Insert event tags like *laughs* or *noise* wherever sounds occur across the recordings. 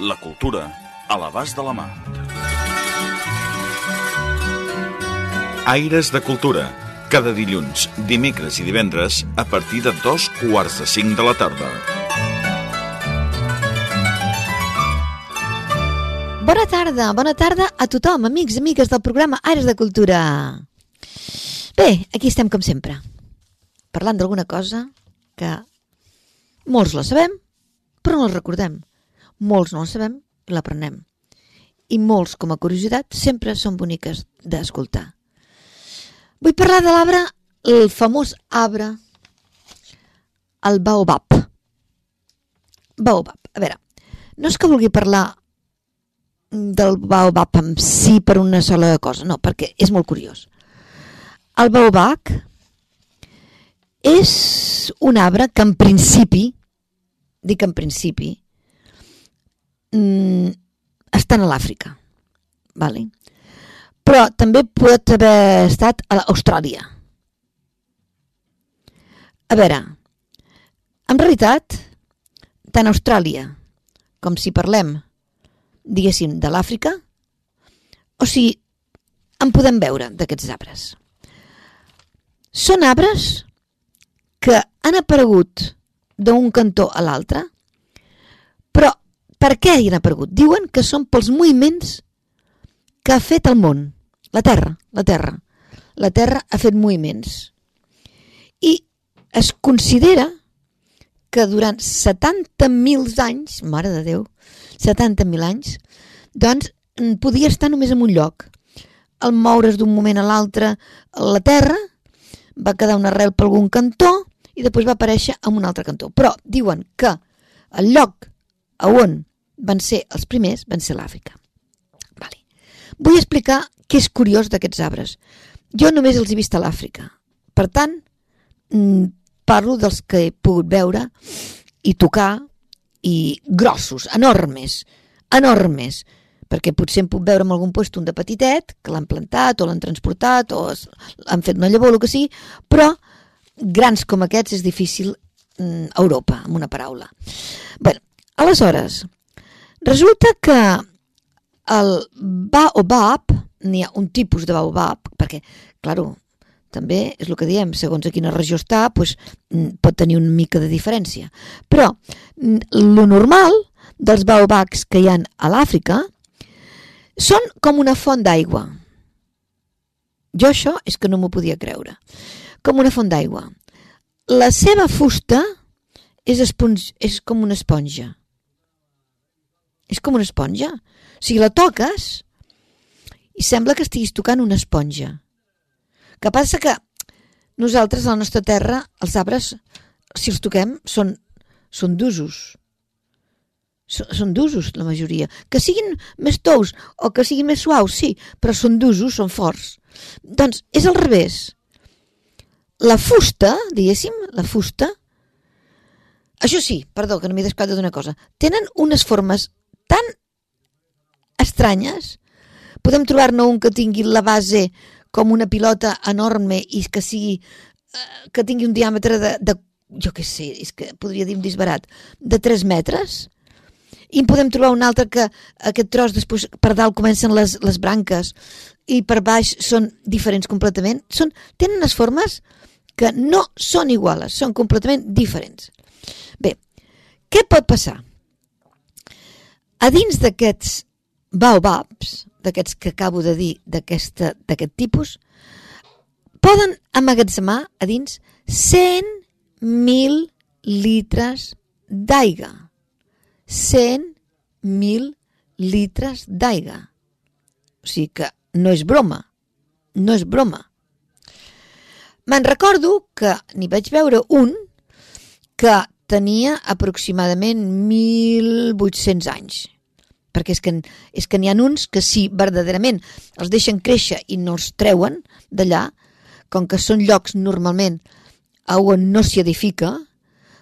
La cultura a l'abast de la mà. Aires de Cultura. Cada dilluns, dimecres i divendres a partir de dos quarts de cinc de la tarda. Bona tarda, bona tarda a tothom, amics, amigues del programa Aires de Cultura. Bé, aquí estem com sempre, parlant d'alguna cosa que molts la sabem, però no la recordem. Molts no la sabem i l'aprenem. I molts, com a curiositat, sempre són boniques d'escoltar. Vull parlar de l'arbre, el famós arbre, el baobab. Baobab. A veure, no és que vulgui parlar del baobab en si per una sola cosa, no, perquè és molt curiós. El baobab és un arbre que en principi, dic en principi, mm, estan a l'Àfrica, vale? però també pot haver estat a Austràlia. A veure, en realitat, tant Austràlia com si parlem, diguéssim, de l'Àfrica, o si en podem veure d'aquests arbres. Són arbres que han aparegut d'un cantó a l'altre, per què hi han aparegut? Diuen que són pels moviments que ha fet el món, la Terra, la Terra. La Terra ha fet moviments. I es considera que durant 70.000 anys, mare de Déu, 70.000 anys, doncs podia estar només en un lloc. Al moure's d'un moment a l'altre la Terra, va quedar una arrel per algun cantó i després va aparèixer en un altre cantó. Però diuen que el lloc a on van ser els primers van ser l'Àfrica. Vale. Vull explicar què és curiós d'aquests arbres. Jo només els he vist a l'Àfrica. Per tant, parlo dels que he pogut veure i tocar i grossos, enormes, enormes, perquè potser em puc veure en algun lloc un de petitet, que l'han plantat o l'han transportat o han fet una llavor el que sigui, però grans com aquests és difícil mm, a Europa, amb una paraula. Bé, aleshores, resulta que el baobab, n'hi ha un tipus de baobab, perquè, claro, també és el que diem, segons a quina regió està, doncs, pot tenir una mica de diferència. Però lo normal dels baobabs que hi han a l'Àfrica són com una font d'aigua. Jo això és que no m'ho podia creure. Com una font d'aigua. La seva fusta és, esponja, és com una esponja. És com una esponja. O sigui, la toques i sembla que estiguis tocant una esponja. Que passa que nosaltres, a la nostra terra, els arbres, si els toquem, són, són d'usos. Són, d'usos, la majoria. Que siguin més tous o que siguin més suaus, sí, però són d'usos, són forts. Doncs és al revés. La fusta, diguéssim, la fusta, això sí, perdó, que no m'he descuidat d'una cosa, tenen unes formes tan estranyes. Podem trobar-ne un que tingui la base com una pilota enorme i que sigui que tingui un diàmetre de, de jo què sé, és que podria dir un disbarat, de 3 metres, i en podem trobar un altre que aquest tros després per dalt comencen les, les branques i per baix són diferents completament. Són, tenen unes formes que no són iguales, són completament diferents. Bé, què pot passar? A dins d'aquests baobabs, d'aquests que acabo de dir, d'aquest tipus, poden amagatzemar a dins 100.000 litres d'aigua. 100.000 litres d'aigua. O sigui que no és broma, no és broma. Me'n recordo que n'hi vaig veure un que tenia aproximadament 1.800 anys. Perquè és que, és que n'hi ha uns que si verdaderament els deixen créixer i no els treuen d'allà, com que són llocs normalment on no s'hi edifica,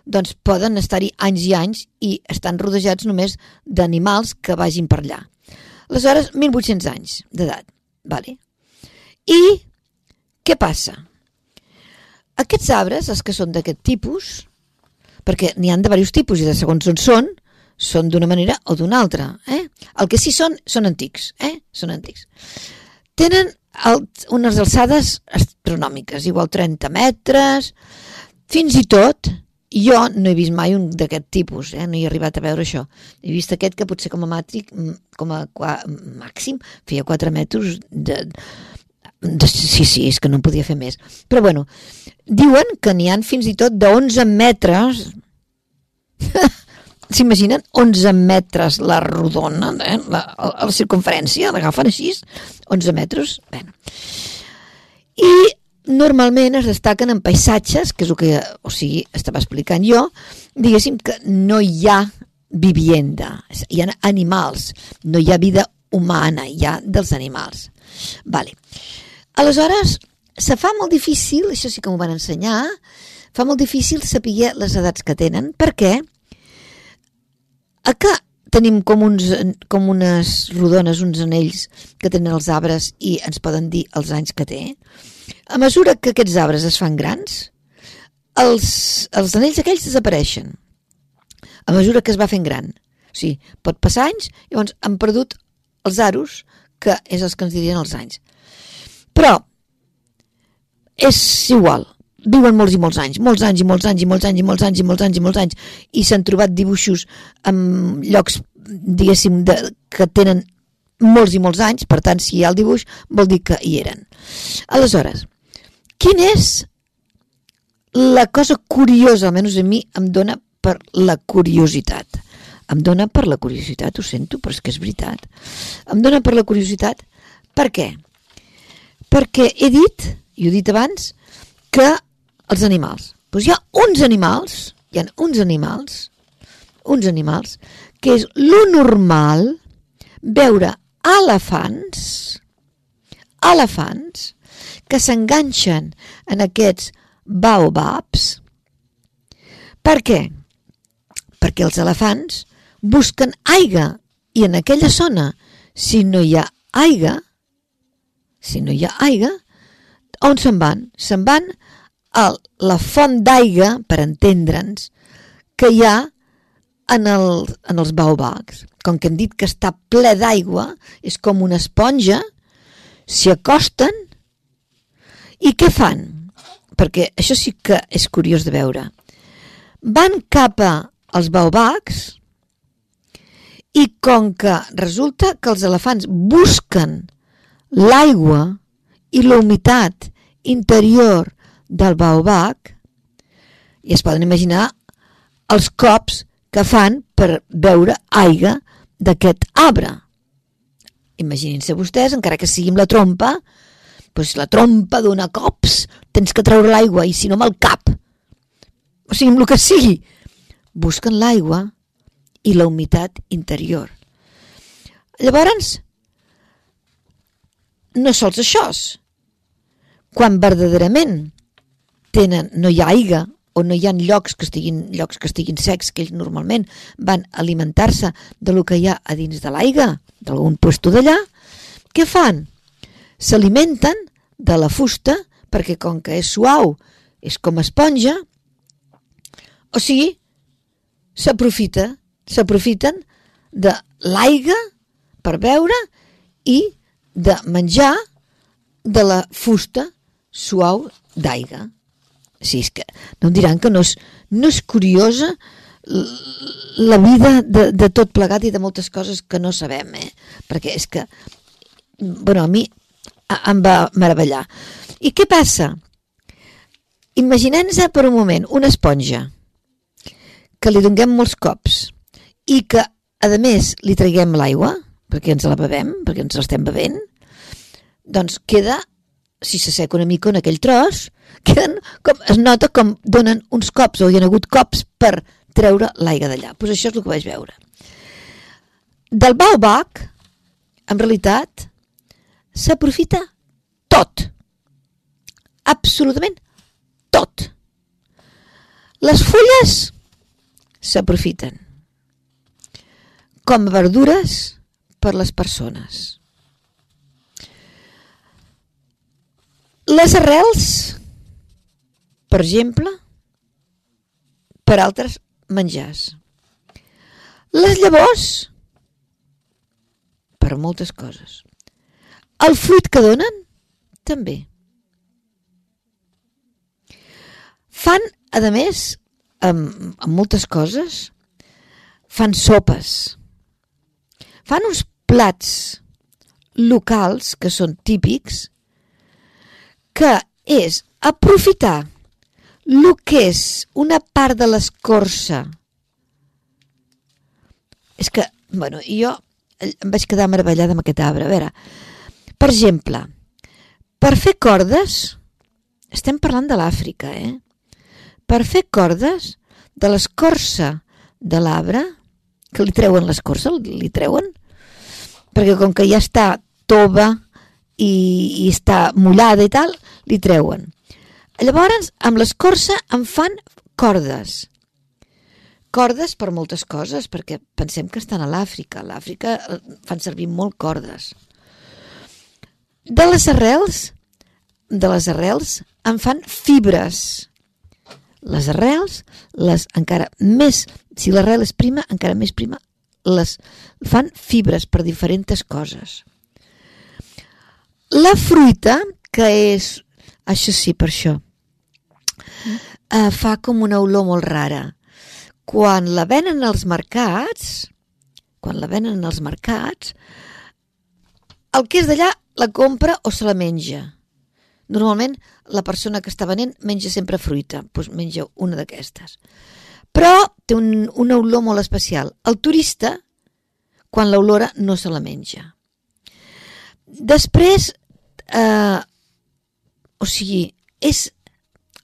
doncs poden estar-hi anys i anys i estan rodejats només d'animals que vagin per allà. Aleshores, 1.800 anys d'edat. Vale. I què passa? Aquests arbres, els que són d'aquest tipus, perquè n'hi han de diversos tipus i de segons on són, són d'una manera o d'una altra. Eh? El que sí són, són antics. Eh? Són antics. Tenen el, unes alçades astronòmiques, igual 30 metres, fins i tot, jo no he vist mai un d'aquest tipus, eh? no he arribat a veure això. He vist aquest que potser com a màtric, com a qua, màxim, feia 4 metres de, de... Sí, sí, és que no podia fer més. Però bueno, diuen que n'hi han fins i tot de 11 metres *laughs* s'imaginen 11 metres la rodona, eh? la, la, la circunferència, l'agafen així, 11 metres. Bueno. I normalment es destaquen en paisatges, que és el que o sigui, estava explicant jo, diguéssim que no hi ha vivienda, hi ha animals, no hi ha vida humana, hi ha dels animals. Vale. Aleshores, se fa molt difícil, això sí que m'ho van ensenyar, fa molt difícil saber les edats que tenen, perquè Acá tenim com, uns, com unes rodones, uns anells que tenen els arbres i ens poden dir els anys que té. A mesura que aquests arbres es fan grans, els, els anells aquells desapareixen. A mesura que es va fent gran. O sigui, pot passar anys, llavors han perdut els aros, que és els que ens dirien els anys. Però és igual, viuen molts i molts anys, molts anys i molts anys i molts anys i molts anys i molts anys i molts anys i s'han trobat dibuixos en llocs, diguéssim, de, que tenen molts i molts anys, per tant, si hi ha el dibuix, vol dir que hi eren. Aleshores, quin és la cosa curiosa, almenys a mi em dona per la curiositat. Em dona per la curiositat, ho sento, però és que és veritat. Em dona per la curiositat, per què? Perquè he dit, i ho he dit abans, que els animals. Doncs hi ha uns animals, hi ha uns animals, uns animals, que és lo normal veure elefants, elefants, que s'enganxen en aquests baobabs. Per què? Perquè els elefants busquen aigua i en aquella zona, si no hi ha aigua, si no hi ha aigua, on se'n van? Se'n van el, la font d'aigua, per entendre'ns, que hi ha en, el, en els baobabs. Com que hem dit que està ple d'aigua, és com una esponja, s'hi acosten i què fan? Perquè això sí que és curiós de veure. Van cap als baobabs i com que resulta que els elefants busquen l'aigua i la humitat interior del baobab i es poden imaginar els cops que fan per beure aigua d'aquest arbre. Imaginin-se vostès, encara que sigui amb la trompa, doncs la trompa d'una cops tens que treure l'aigua i si no amb el cap. O sigui, amb el que sigui. Busquen l'aigua i la humitat interior. Llavors, no sols això, quan verdaderament tenen, no hi ha aigua o no hi ha llocs que estiguin, llocs que estiguin secs, que ells normalment van alimentar-se de lo que hi ha a dins de l'aigua, d'algun puesto d'allà, què fan? S'alimenten de la fusta perquè com que és suau, és com esponja, o sigui, s'aprofita, s'aprofiten de l'aigua per beure i de menjar de la fusta suau d'aigua. Sí, és que no em diran que no és, no és curiosa la vida de, de tot plegat i de moltes coses que no sabem, eh? Perquè és que, bueno, a mi em va meravellar. I què passa? Imaginem-nos per un moment una esponja que li donem molts cops i que, a més, li traguem l'aigua perquè ens la bevem, perquè ens l'estem bevent, doncs queda, si s'asseca una mica en aquell tros, queden com, es nota com donen uns cops o hi ha hagut cops per treure l'aigua d'allà. Doncs això és el que vaig veure. del baobab, en realitat, s'aprofita tot. Absolutament tot. Les fulles s'aprofiten com a verdures per les persones. Les arrels, per exemple, per altres menjars. Les llavors, per moltes coses. El fruit que donen, també. Fan, a més, amb, amb moltes coses, fan sopes, fan uns plats locals que són típics, que és aprofitar el que és una part de l'escorça. És que, bueno, jo em vaig quedar meravellada amb aquest arbre. A veure, per exemple, per fer cordes, estem parlant de l'Àfrica, eh? Per fer cordes de l'escorça de l'arbre, que li treuen l'escorça, li treuen, perquè com que ja està tova i, i està mullada i tal, li treuen. Llavors, amb l'escorça en fan cordes. Cordes per moltes coses, perquè pensem que estan a l'Àfrica. A l'Àfrica eh, fan servir molt cordes. De les arrels, de les arrels en fan fibres. Les arrels, les encara més, si l'arrel és prima, encara més prima, les fan fibres per diferents coses. La fruita, que és, això sí, per això, eh, fa com una olor molt rara. Quan la venen als mercats, quan la venen als mercats, el que és d'allà la compra o se la menja. Normalment la persona que està venent menja sempre fruita, doncs menja una d'aquestes. Però té un, una olor molt especial. El turista, quan l'olora, no se la menja. Després, eh, o sigui, és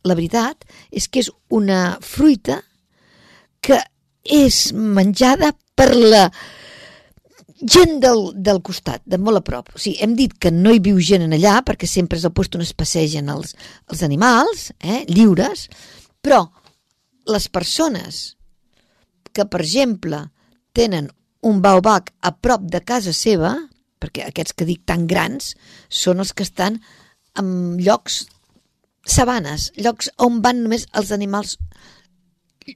la veritat és que és una fruita que és menjada per la gent del, del costat, de molt a prop. O sigui, hem dit que no hi viu gent en allà perquè sempre és el lloc on es passegen els, els animals, eh, lliures, però les persones que, per exemple, tenen un baobab a prop de casa seva, perquè aquests que dic tan grans són els que estan en llocs sabanes, llocs on van només els animals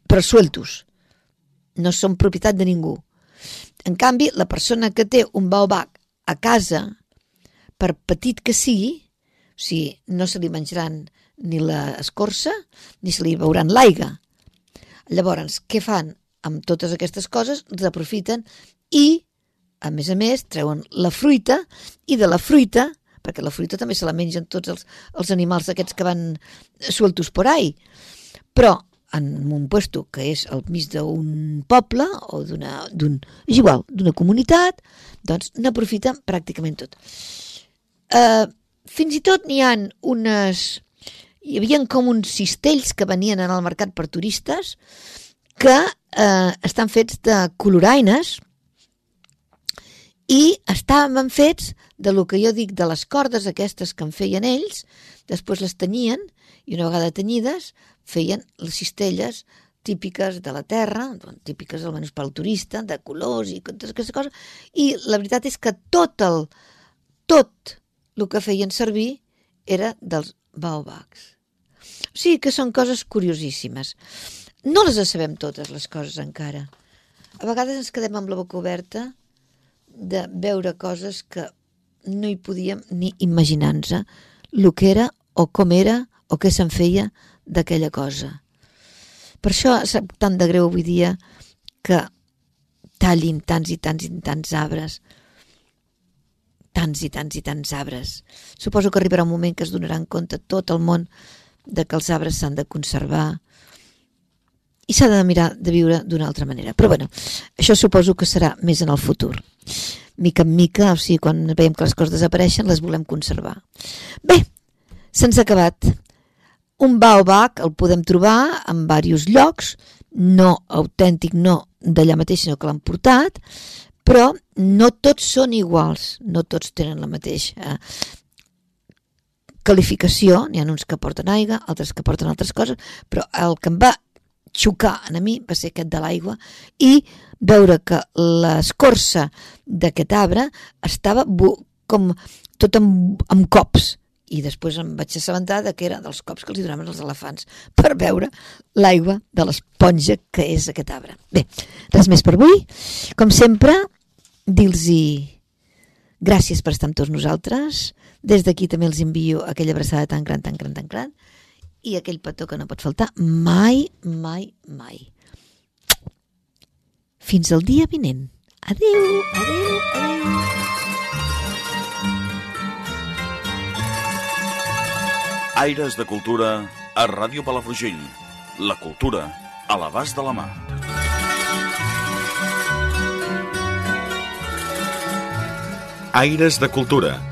per sueltos. No són propietat de ningú. En canvi, la persona que té un baobab a casa, per petit que sigui, o sigui, no se li menjaran ni l'escorça ni se li veuran l'aigua. Llavors, què fan amb totes aquestes coses? Les aprofiten i, a més a més, treuen la fruita i de la fruita perquè la fruita també se la mengen tots els, els animals aquests que van sueltos por ahí. Però en un puesto que és al mig d'un poble o d'una... és igual, d'una comunitat, doncs n'aprofiten pràcticament tot. Uh, fins i tot n'hi han unes... Hi havia com uns cistells que venien en el mercat per turistes que eh, estan fets de coloraines, i estaven fets de lo que jo dic de les cordes aquestes que en feien ells, després les tenyien i una vegada tenyides feien les cistelles típiques de la terra, típiques almenys pel turista, de colors i totes aquestes coses, i la veritat és que tot el, tot el que feien servir era dels baobabs. O sigui que són coses curiosíssimes. No les sabem totes, les coses, encara. A vegades ens quedem amb la boca oberta de veure coses que no hi podíem ni imaginar-nos el que era o com era o què se'n feia d'aquella cosa. Per això sap tant de greu avui dia que tallin tants i tants i tants arbres, tants i tants i tants arbres. Suposo que arribarà un moment que es donaran compte tot el món de que els arbres s'han de conservar i s'ha de mirar de viure d'una altra manera. Però bueno, això suposo que serà més en el futur mica en mica, o sigui, quan veiem que les coses desapareixen, les volem conservar. Bé, se'ns ha acabat. Un baobab el podem trobar en diversos llocs, no autèntic, no d'allà mateix, sinó que l'han portat, però no tots són iguals, no tots tenen la mateixa qualificació, n'hi ha uns que porten aigua, altres que porten altres coses, però el que em va xocar a mi va ser aquest de l'aigua i veure que l'escorça d'aquest arbre estava com tot amb, amb cops i després em vaig assabentar de que era dels cops que els donaven els elefants per veure l'aigua de l'esponja que és aquest arbre. Bé, res més per avui. Com sempre, dir-los gràcies per estar amb tots nosaltres. Des d'aquí també els envio aquella abraçada tan gran, tan gran, tan gran i aquell petó que no pot faltar mai, mai, mai. Fins al dia vinent. Adeu, adeu, adeu. Aires de Cultura a Ràdio Palafrugell. La cultura a l'abast de la mà. Aires de Cultura